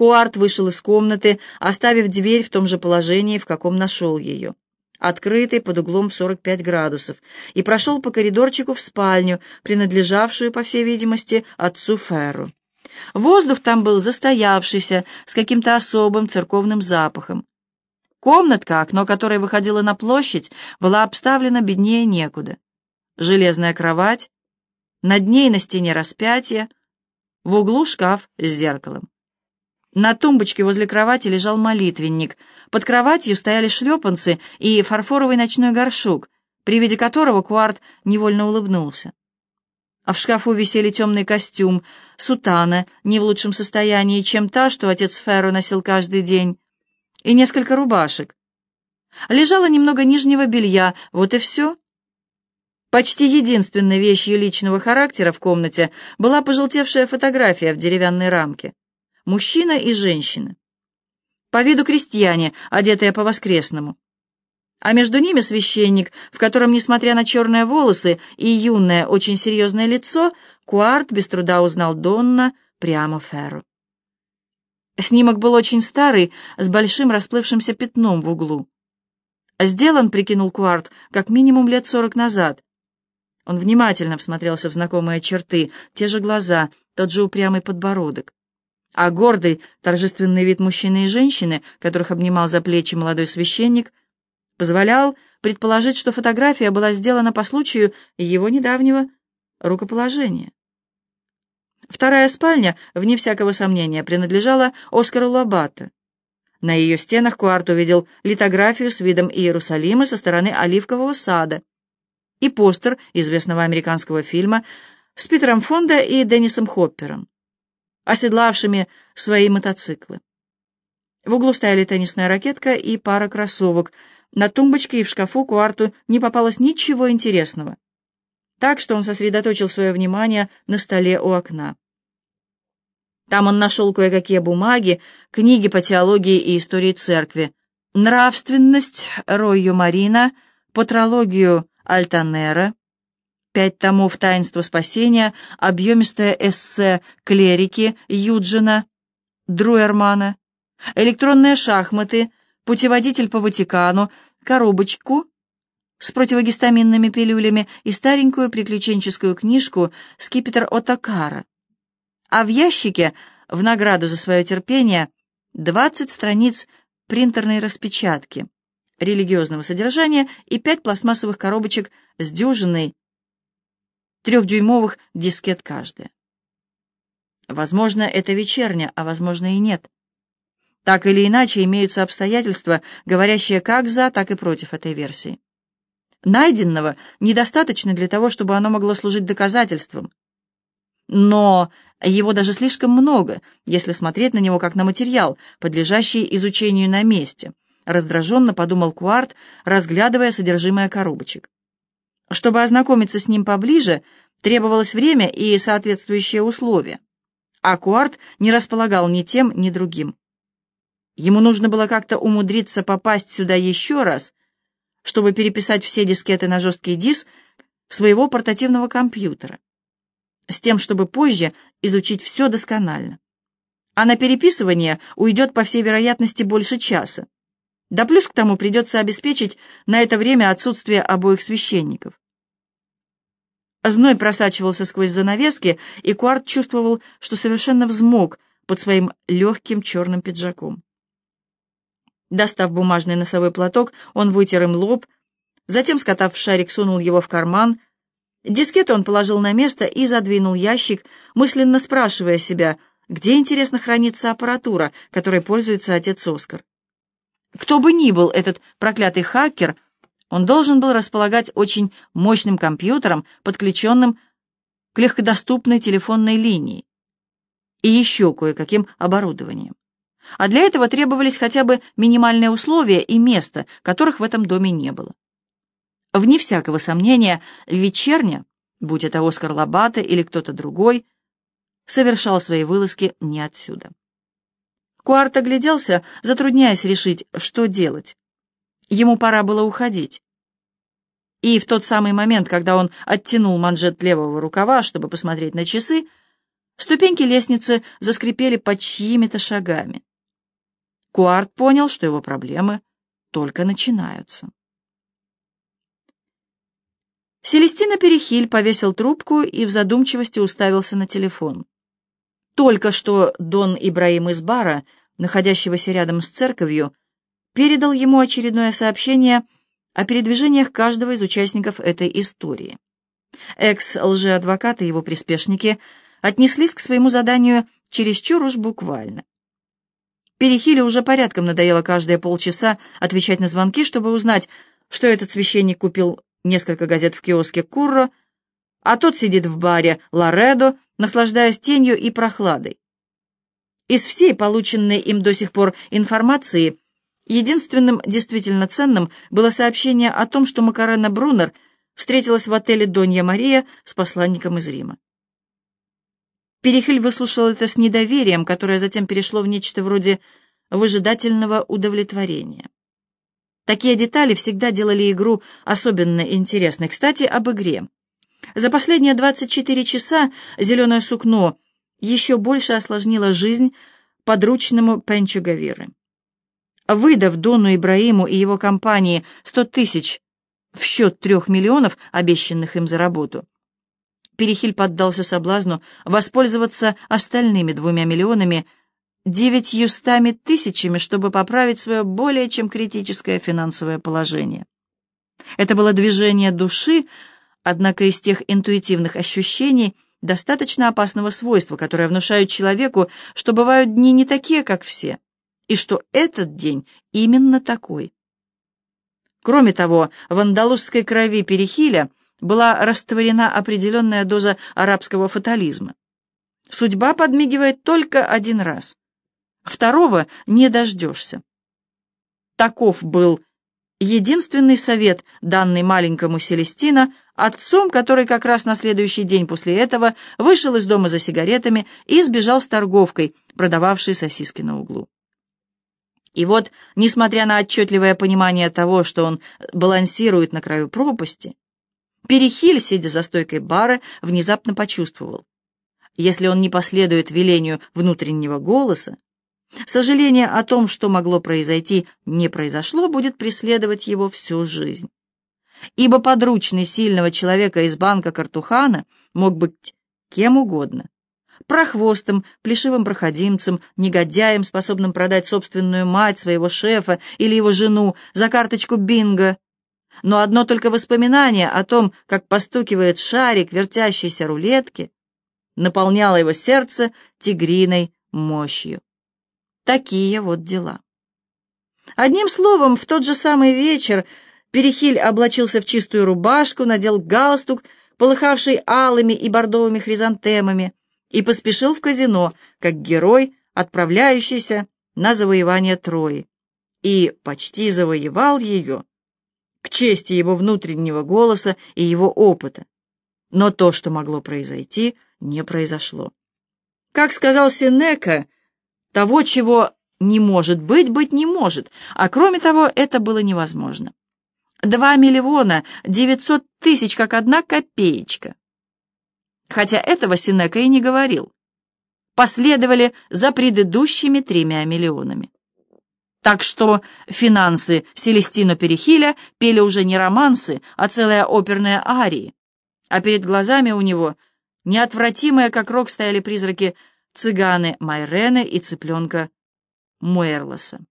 Куарт вышел из комнаты, оставив дверь в том же положении, в каком нашел ее, открытой под углом в 45 градусов, и прошел по коридорчику в спальню, принадлежавшую, по всей видимости, отцу Ферру. Воздух там был застоявшийся, с каким-то особым церковным запахом. Комнатка, окно которой выходило на площадь, была обставлена беднее некуда. Железная кровать, над ней на стене распятие, в углу шкаф с зеркалом. На тумбочке возле кровати лежал молитвенник. Под кроватью стояли шлепанцы и фарфоровый ночной горшок, при виде которого Куарт невольно улыбнулся. А в шкафу висели темный костюм, сутана, не в лучшем состоянии, чем та, что отец Ферро носил каждый день, и несколько рубашек. Лежало немного нижнего белья, вот и все. Почти единственной вещью личного характера в комнате была пожелтевшая фотография в деревянной рамке мужчина и женщина. По виду крестьяне, одетые по-воскресному. А между ними священник, в котором, несмотря на черные волосы и юное, очень серьезное лицо, Куарт без труда узнал Донна прямо Ферру. Снимок был очень старый, с большим расплывшимся пятном в углу. Сделан, прикинул Куарт, как минимум лет сорок назад. Он внимательно всмотрелся в знакомые черты, те же глаза, тот же упрямый подбородок а гордый, торжественный вид мужчины и женщины, которых обнимал за плечи молодой священник, позволял предположить, что фотография была сделана по случаю его недавнего рукоположения. Вторая спальня, вне всякого сомнения, принадлежала Оскару Лабатте. На ее стенах Куарт увидел литографию с видом Иерусалима со стороны Оливкового сада и постер известного американского фильма с Питером Фонда и Деннисом Хоппером оседлавшими свои мотоциклы. В углу стояли теннисная ракетка и пара кроссовок. На тумбочке и в шкафу Куарту не попалось ничего интересного. Так что он сосредоточил свое внимание на столе у окна. Там он нашел кое-какие бумаги, книги по теологии и истории церкви, нравственность Ройо Марина, патрологию Альтанера, пять томов «Таинство спасения», объемистое эссе «Клерики» Юджина, Друермана, электронные шахматы, путеводитель по Ватикану, коробочку с противогистаминными пилюлями и старенькую приключенческую книжку «Скипетр Отакара». А в ящике, в награду за свое терпение, 20 страниц принтерной распечатки религиозного содержания и пять пластмассовых коробочек с дюжиной трехдюймовых дискет каждая. Возможно, это вечерня, а возможно и нет. Так или иначе, имеются обстоятельства, говорящие как за, так и против этой версии. Найденного недостаточно для того, чтобы оно могло служить доказательством. Но его даже слишком много, если смотреть на него как на материал, подлежащий изучению на месте, раздраженно подумал Куарт, разглядывая содержимое коробочек. Чтобы ознакомиться с ним поближе, требовалось время и соответствующие условия, а Куарт не располагал ни тем, ни другим. Ему нужно было как-то умудриться попасть сюда еще раз, чтобы переписать все дискеты на жесткий диск своего портативного компьютера, с тем, чтобы позже изучить все досконально. А на переписывание уйдет, по всей вероятности, больше часа. Да плюс к тому придется обеспечить на это время отсутствие обоих священников. Зной просачивался сквозь занавески, и Куарт чувствовал, что совершенно взмок под своим легким черным пиджаком. Достав бумажный носовой платок, он вытер им лоб, затем, скотав шарик, сунул его в карман. Дискету он положил на место и задвинул ящик, мысленно спрашивая себя, где, интересно, хранится аппаратура, которой пользуется отец Оскар. Кто бы ни был этот проклятый хакер — он должен был располагать очень мощным компьютером, подключенным к легкодоступной телефонной линии и еще кое-каким оборудованием. А для этого требовались хотя бы минимальные условия и место, которых в этом доме не было. Вне всякого сомнения, вечерня, будь это Оскар Лобата или кто-то другой, совершал свои вылазки не отсюда. Куарт огляделся, затрудняясь решить, что делать. Ему пора было уходить. И в тот самый момент, когда он оттянул манжет левого рукава, чтобы посмотреть на часы, Ступеньки лестницы заскрипели под чьими-то шагами. Куарт понял, что его проблемы только начинаются. Селестина Перехиль повесил трубку и в задумчивости уставился на телефон. Только что Дон Ибраим из бара, находящегося рядом с церковью, передал ему очередное сообщение о передвижениях каждого из участников этой истории. Экс-лжеадвокат и его приспешники отнеслись к своему заданию чересчур уж буквально. Перехиле уже порядком надоело каждые полчаса отвечать на звонки, чтобы узнать, что этот священник купил несколько газет в киоске Курро, а тот сидит в баре Ларедо, наслаждаясь тенью и прохладой. Из всей полученной им до сих пор информации единственным действительно ценным было сообщение о том, что Макарена Брунер встретилась в отеле «Донья Мария» с посланником из Рима. Перехель выслушал это с недоверием, которое затем перешло в нечто вроде выжидательного удовлетворения. Такие детали всегда делали игру особенно интересной. Кстати, об игре. За последние 24 часа «Зеленое сукно» еще больше осложнило жизнь подручному Пенчу Гавиры. Выдав Дону Ибраиму и его компании 100 тысяч в счет трех миллионов, обещанных им за работу, Перехиль поддался соблазну воспользоваться остальными двумя миллионами девятьюстами тысячами, чтобы поправить свое более чем критическое финансовое положение. Это было движение души, однако из тех интуитивных ощущений достаточно опасного свойства, которое внушают человеку, что бывают дни не такие, как все, и что этот день именно такой. Кроме того, в андалузской крови Перехиля была растворена определенная доза арабского фатализма. Судьба подмигивает только один раз. Второго не дождешься. Таков был единственный совет, данный маленькому Селестина, отцом, который как раз на следующий день после этого вышел из дома за сигаретами и сбежал с торговкой, продававшей сосиски на углу. И вот, несмотря на отчетливое понимание того, что он балансирует на краю пропасти, Перехиль, сидя за стойкой бара, внезапно почувствовал. Если он не последует велению внутреннего голоса, сожаление о том, что могло произойти, не произошло, будет преследовать его всю жизнь. Ибо подручный сильного человека из банка Картухана мог быть кем угодно. Прохвостом, плешивым проходимцем, негодяем, способным продать собственную мать, своего шефа или его жену за карточку бинго — но одно только воспоминание о том, как постукивает шарик вертящейся рулетки, наполняло его сердце тигриной мощью. Такие вот дела. Одним словом, в тот же самый вечер Перехиль облачился в чистую рубашку, надел галстук, полыхавший алыми и бордовыми хризантемами, и поспешил в казино, как герой, отправляющийся на завоевание Трои, и почти завоевал ее, к чести его внутреннего голоса и его опыта. Но то, что могло произойти, не произошло. Как сказал Сенека, того, чего не может быть, быть не может, а кроме того, это было невозможно. Два миллиона девятьсот тысяч, как одна копеечка. Хотя этого Сенека и не говорил. Последовали за предыдущими тремя миллионами. Так что финансы Селестино Перехиля пели уже не романсы, а целые оперные арии. А перед глазами у него, неотвратимые, как рок, стояли призраки цыганы Майрены и цыпленка Муэрлоса.